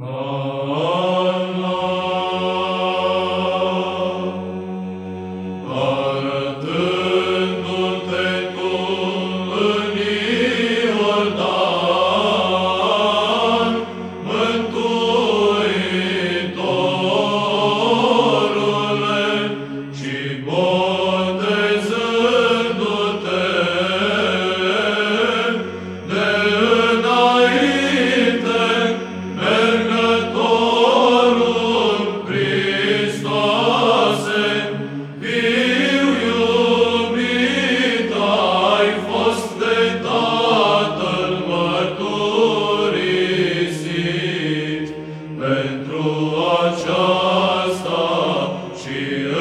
啊。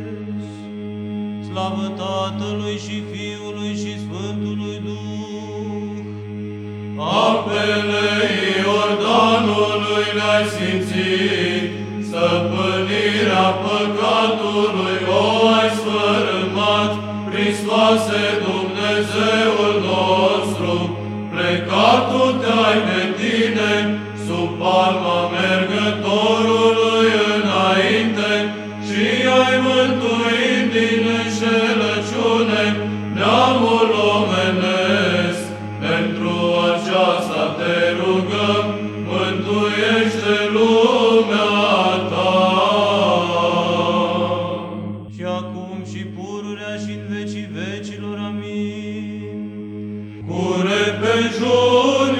Neanes. Slavă Tatălui și Fiului și Sfântului Duh. Apele Iordanului le-ai simțit, stăpânirea păcatului o ai sfărâmat, Hristoase Dumnezeul nostru, plecatul te-ai de tine, palma mergătorului înainte și ai mântuit din înșelăciune neamul omenesc. Pentru aceasta te rugăm, mântuiește lumea ta. Și acum și pururea și în vecii vecilor, amin. Curent pe jur,